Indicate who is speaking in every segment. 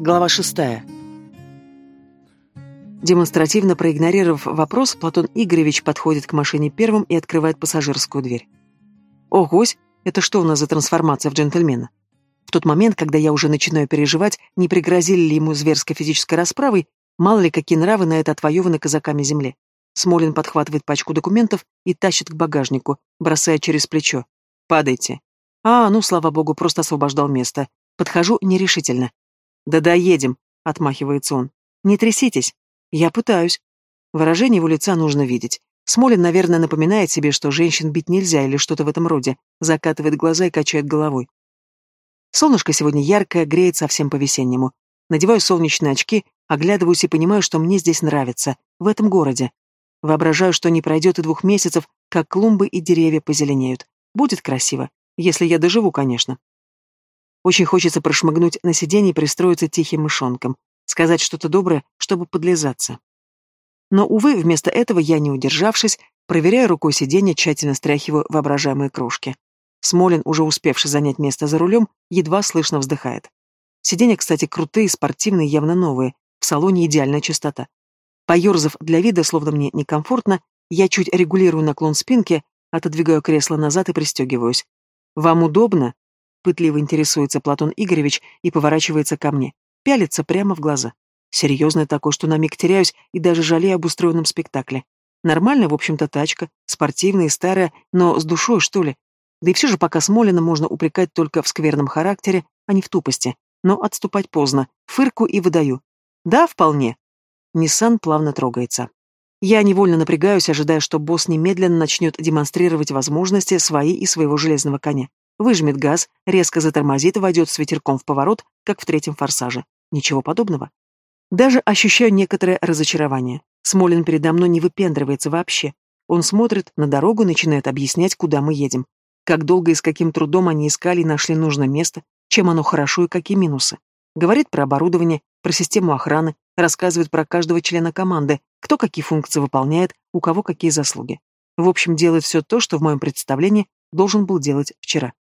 Speaker 1: Глава шестая. Демонстративно проигнорировав вопрос, Платон Игоревич подходит к машине первым и открывает пассажирскую дверь. «Огось, это что у нас за трансформация в джентльмена?» В тот момент, когда я уже начинаю переживать, не пригрозили ли ему зверской физической расправой, мало ли какие нравы на это отвоеваны казаками земли. Смолин подхватывает пачку документов и тащит к багажнику, бросая через плечо. «Падайте». «А, ну, слава богу, просто освобождал место. Подхожу нерешительно. «Да доедем», — отмахивается он. «Не тряситесь. Я пытаюсь». Выражение его лица нужно видеть. Смолин, наверное, напоминает себе, что женщин бить нельзя или что-то в этом роде, закатывает глаза и качает головой. Солнышко сегодня яркое, греет совсем по-весеннему. Надеваю солнечные очки, оглядываюсь и понимаю, что мне здесь нравится, в этом городе. Воображаю, что не пройдет и двух месяцев, как клумбы и деревья позеленеют. Будет красиво. Если я доживу, конечно. Очень хочется прошмыгнуть на сиденье и пристроиться тихим мышонком, сказать что-то доброе, чтобы подлизаться. Но, увы, вместо этого я, не удержавшись, проверяя рукой сиденье, тщательно стряхиваю воображаемые кружки. Смолин, уже успевший занять место за рулем, едва слышно вздыхает. Сиденья, кстати, крутые, спортивные, явно новые, в салоне идеальная чистота. Поерзав для вида, словно мне некомфортно, я чуть регулирую наклон спинки, отодвигаю кресло назад и пристегиваюсь. «Вам удобно?» Пытливо интересуется Платон Игоревич и поворачивается ко мне. Пялится прямо в глаза. Серьезно такой, что на миг теряюсь и даже жалею об устроенном спектакле. Нормальная, в общем-то, тачка, спортивная и старая, но с душой, что ли. Да и все же пока Смолина можно упрекать только в скверном характере, а не в тупости. Но отступать поздно. Фырку и выдаю. Да, вполне. Ниссан плавно трогается. Я невольно напрягаюсь, ожидая, что босс немедленно начнет демонстрировать возможности свои и своего железного коня. Выжмет газ, резко затормозит и войдет с ветерком в поворот, как в третьем форсаже. Ничего подобного. Даже ощущаю некоторое разочарование. Смолин передо мной не выпендривается вообще. Он смотрит на дорогу и начинает объяснять, куда мы едем. Как долго и с каким трудом они искали и нашли нужное место, чем оно хорошо и какие минусы. Говорит про оборудование, про систему охраны, рассказывает про каждого члена команды, кто какие функции выполняет, у кого какие заслуги. В общем, делает все то, что в моем представлении должен был делать вчера.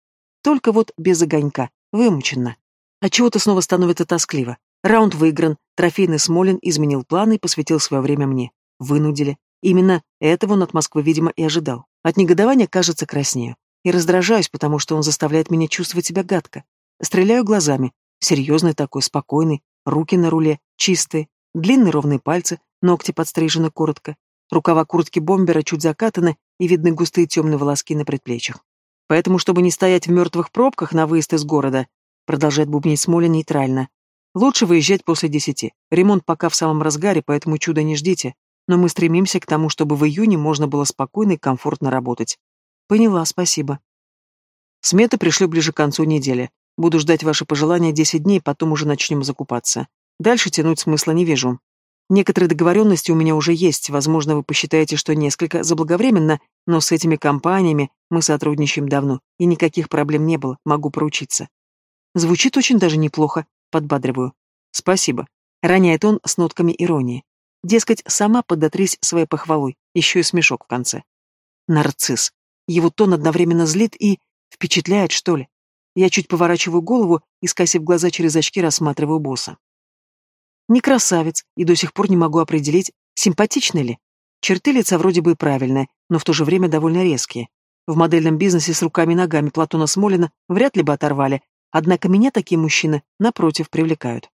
Speaker 1: Только вот без огонька, вымученно. А чего-то снова становится тоскливо. Раунд выигран, трофейный Смолин изменил планы и посвятил свое время мне. Вынудили. Именно этого он от Москвы, видимо, и ожидал. От негодования, кажется, краснею. И раздражаюсь, потому что он заставляет меня чувствовать себя гадко. Стреляю глазами. Серьезный такой, спокойный, руки на руле, чистые, длинные ровные пальцы, ногти подстрижены коротко. Рукава куртки бомбера чуть закатаны и видны густые темные волоски на предплечьях. Поэтому, чтобы не стоять в мертвых пробках на выезд из города, продолжает бубнить Смоля нейтрально, лучше выезжать после десяти. Ремонт пока в самом разгаре, поэтому чуда не ждите. Но мы стремимся к тому, чтобы в июне можно было спокойно и комфортно работать. Поняла, спасибо. Сметы пришли ближе к концу недели. Буду ждать ваши пожелания десять дней, потом уже начнем закупаться. Дальше тянуть смысла не вижу. Некоторые договоренности у меня уже есть, возможно, вы посчитаете, что несколько заблаговременно, но с этими компаниями мы сотрудничаем давно, и никаких проблем не было, могу поручиться. Звучит очень даже неплохо, подбадриваю. Спасибо. Роняет он с нотками иронии. Дескать, сама подотрись своей похвалой, еще и смешок в конце. Нарцисс. Его тон одновременно злит и... впечатляет, что ли. Я чуть поворачиваю голову и, скосив глаза через очки, рассматриваю босса. Не красавец, и до сих пор не могу определить, симпатичный ли. Черты лица вроде бы и правильные, но в то же время довольно резкие. В модельном бизнесе с руками и ногами Платона Смолина вряд ли бы оторвали, однако меня такие мужчины, напротив, привлекают.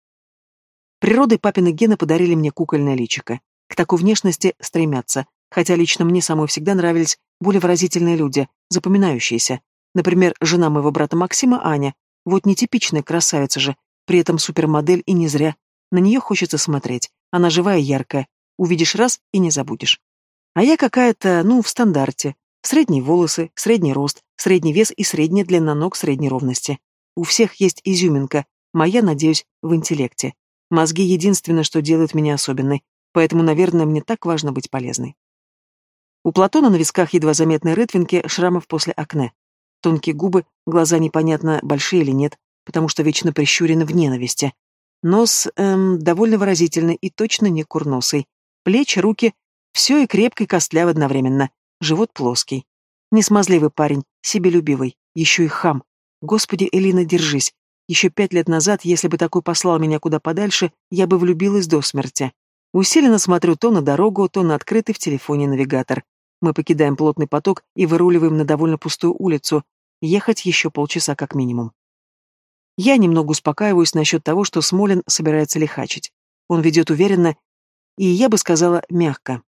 Speaker 1: Природой папины гены подарили мне кукольное личико. К такой внешности стремятся, хотя лично мне самой всегда нравились более выразительные люди, запоминающиеся. Например, жена моего брата Максима, Аня. Вот нетипичная красавица же, при этом супермодель и не зря, на нее хочется смотреть. Она живая и яркая. Увидишь раз и не забудешь. А я какая-то, ну, в стандарте. Средние волосы, средний рост, средний вес и средняя длина ног средней ровности. У всех есть изюминка. Моя, надеюсь, в интеллекте. Мозги — единственное, что делает меня особенной. Поэтому, наверное, мне так важно быть полезной. У Платона на висках едва заметные рытвинки, шрамов после акне. Тонкие губы, глаза непонятно, большие или нет, потому что вечно прищурены в ненависти. Нос, эм, довольно выразительный и точно не курносый. Плечи, руки — все и крепко и костляво одновременно. Живот плоский. Несмазливый парень, себелюбивый, еще и хам. Господи, Элина, держись. Еще пять лет назад, если бы такой послал меня куда подальше, я бы влюбилась до смерти. Усиленно смотрю то на дорогу, то на открытый в телефоне навигатор. Мы покидаем плотный поток и выруливаем на довольно пустую улицу. Ехать еще полчаса как минимум. Я немного успокаиваюсь насчет того, что Смолин собирается лихачить. Он ведет уверенно и, я бы сказала, мягко.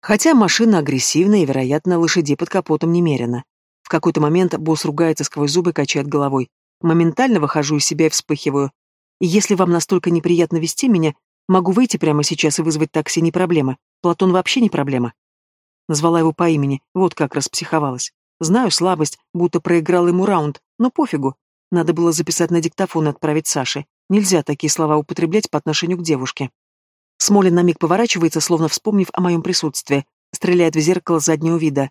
Speaker 1: Хотя машина агрессивная и, вероятно, лошадей под капотом немерено. В какой-то момент босс ругается сквозь зубы, качает головой. Моментально выхожу из себя и вспыхиваю. И если вам настолько неприятно вести меня, могу выйти прямо сейчас и вызвать такси, не проблема. Платон вообще не проблема. Назвала его по имени, вот как распсиховалась. Знаю слабость, будто проиграл ему раунд, но пофигу. Надо было записать на диктофон и отправить Саше. Нельзя такие слова употреблять по отношению к девушке. Смолин на миг поворачивается, словно вспомнив о моем присутствии, стреляет в зеркало заднего вида.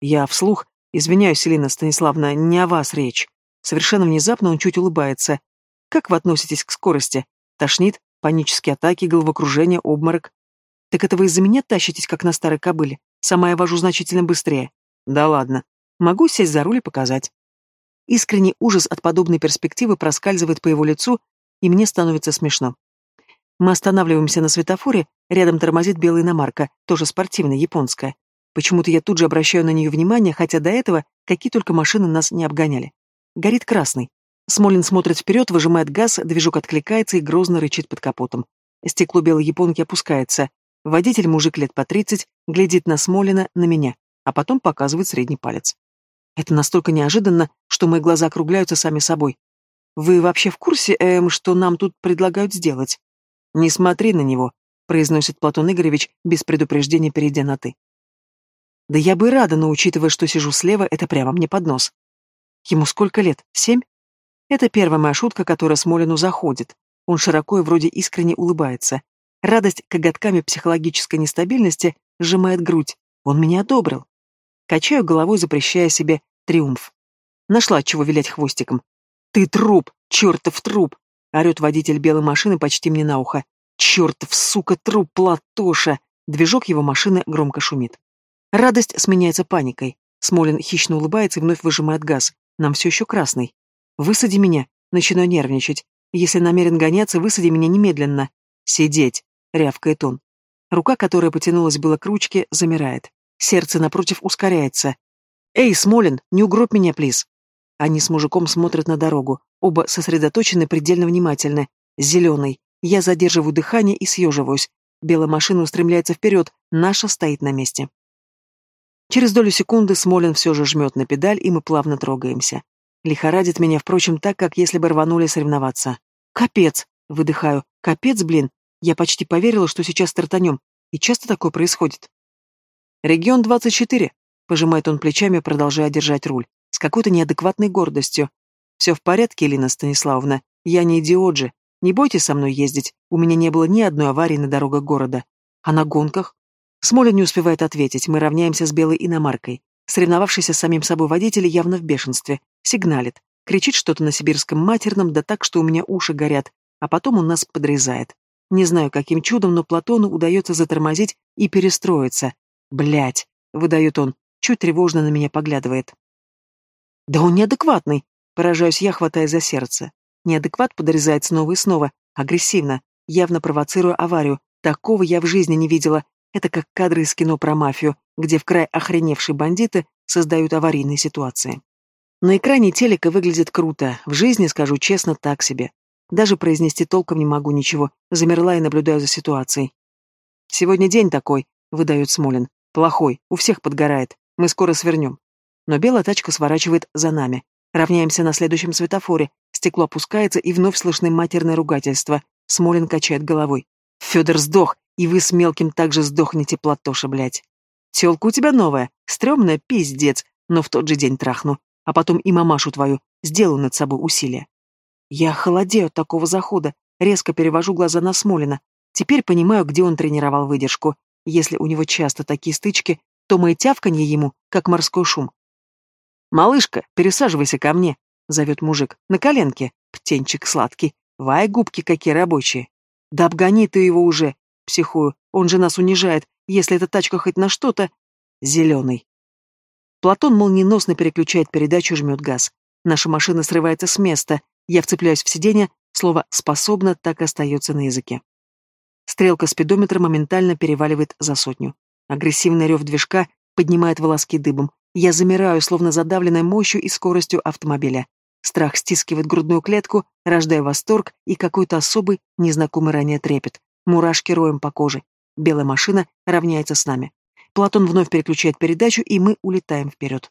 Speaker 1: Я вслух, извиняюсь, Елена Станиславна, не о вас речь. Совершенно внезапно он чуть улыбается. Как вы относитесь к скорости? Тошнит? Панические атаки, головокружение, обморок? Так это вы из-за меня тащитесь, как на старой кобыле? Сама я вожу значительно быстрее. Да ладно. Могу сесть за руль и показать. Искренний ужас от подобной перспективы проскальзывает по его лицу, и мне становится смешно. Мы останавливаемся на светофоре, рядом тормозит белая иномарка, тоже спортивная, японская. Почему-то я тут же обращаю на нее внимание, хотя до этого какие только машины нас не обгоняли. Горит красный. Смолин смотрит вперед, выжимает газ, движок откликается и грозно рычит под капотом. Стекло белой японки опускается. Водитель, мужик лет по тридцать, глядит на Смолина, на меня, а потом показывает средний палец. Это настолько неожиданно, что мои глаза округляются сами собой. Вы вообще в курсе, эм, что нам тут предлагают сделать? «Не смотри на него», — произносит Платон Игоревич, без предупреждения перейдя на «ты». «Да я бы рада, но учитывая, что сижу слева, это прямо мне под нос. Ему сколько лет? Семь?» Это первая моя шутка, которая Смолину заходит. Он широко и вроде искренне улыбается. Радость коготками психологической нестабильности сжимает грудь. Он меня одобрил. Качаю головой, запрещая себе триумф. Нашла чего вилять хвостиком. «Ты труп! Чертов труп! Орет водитель белой машины почти мне на ухо. Чертов, сука, труп Платоша! Движок его машины громко шумит. Радость сменяется паникой. Смолин хищно улыбается и вновь выжимает газ. Нам все еще красный. Высади меня. Начинаю нервничать. Если намерен гоняться, высади меня немедленно. Сидеть, рявкает он. Рука, которая потянулась было к ручке, замирает. Сердце напротив ускоряется. «Эй, Смолин, не угробь меня, плиз!» Они с мужиком смотрят на дорогу. Оба сосредоточены, предельно внимательны. Зеленый. Я задерживаю дыхание и съеживаюсь. Белая машина устремляется вперед, наша стоит на месте. Через долю секунды Смолин все же жмет на педаль, и мы плавно трогаемся. Лихорадит меня, впрочем, так, как если бы рванули соревноваться. «Капец!» — выдыхаю. «Капец, блин! Я почти поверила, что сейчас стартанем. И часто такое происходит». «Регион 24», — пожимает он плечами, продолжая держать руль с какой-то неадекватной гордостью. «Все в порядке, Элина Станиславовна, я не идиот же. Не бойтесь со мной ездить, у меня не было ни одной аварии на дорогах города. А на гонках?» Смоля не успевает ответить, мы равняемся с белой иномаркой. Соревновавшийся с самим собой водитель явно в бешенстве. Сигналит. Кричит что-то на сибирском матерном, да так, что у меня уши горят, а потом он нас подрезает. Не знаю, каким чудом, но Платону удается затормозить и перестроиться. Блять, выдает он, чуть тревожно на меня поглядывает. Да он неадекватный, поражаюсь я, хватая за сердце. Неадекват подрезает снова и снова, агрессивно, явно провоцируя аварию. Такого я в жизни не видела. Это как кадры из кино про мафию, где в край охреневшие бандиты создают аварийные ситуации. На экране телека выглядит круто, в жизни, скажу честно, так себе. Даже произнести толком не могу ничего, замерла и наблюдаю за ситуацией. «Сегодня день такой», — выдает Смолин. «Плохой, у всех подгорает. Мы скоро свернем но белая тачка сворачивает за нами. Равняемся на следующем светофоре. Стекло опускается, и вновь слышны матерные ругательства. Смолин качает головой. Федор сдох, и вы с мелким также сдохнете, Платоша, блядь. Тёлка у тебя новая, стрёмная, пиздец, но в тот же день трахну. А потом и мамашу твою, сделаю над собой усилие. Я холодею от такого захода, резко перевожу глаза на Смолина. Теперь понимаю, где он тренировал выдержку. Если у него часто такие стычки, то мои тявканье ему, как морской шум. «Малышка, пересаживайся ко мне», — зовет мужик. «На коленке. Птенчик сладкий. Вай, губки какие рабочие». «Да обгони ты его уже», — психую. «Он же нас унижает. Если эта тачка хоть на что-то...» «Зеленый». Платон молниеносно переключает передачу, жмет газ. Наша машина срывается с места. Я вцепляюсь в сиденье, слово «способна» так и остается на языке. Стрелка спидометра моментально переваливает за сотню. Агрессивный рев движка поднимает волоски дыбом. Я замираю, словно задавленной мощью и скоростью автомобиля. Страх стискивает грудную клетку, рождая восторг и какой-то особый, незнакомый ранее трепет. Мурашки роем по коже. Белая машина равняется с нами. Платон вновь переключает передачу, и мы улетаем вперед.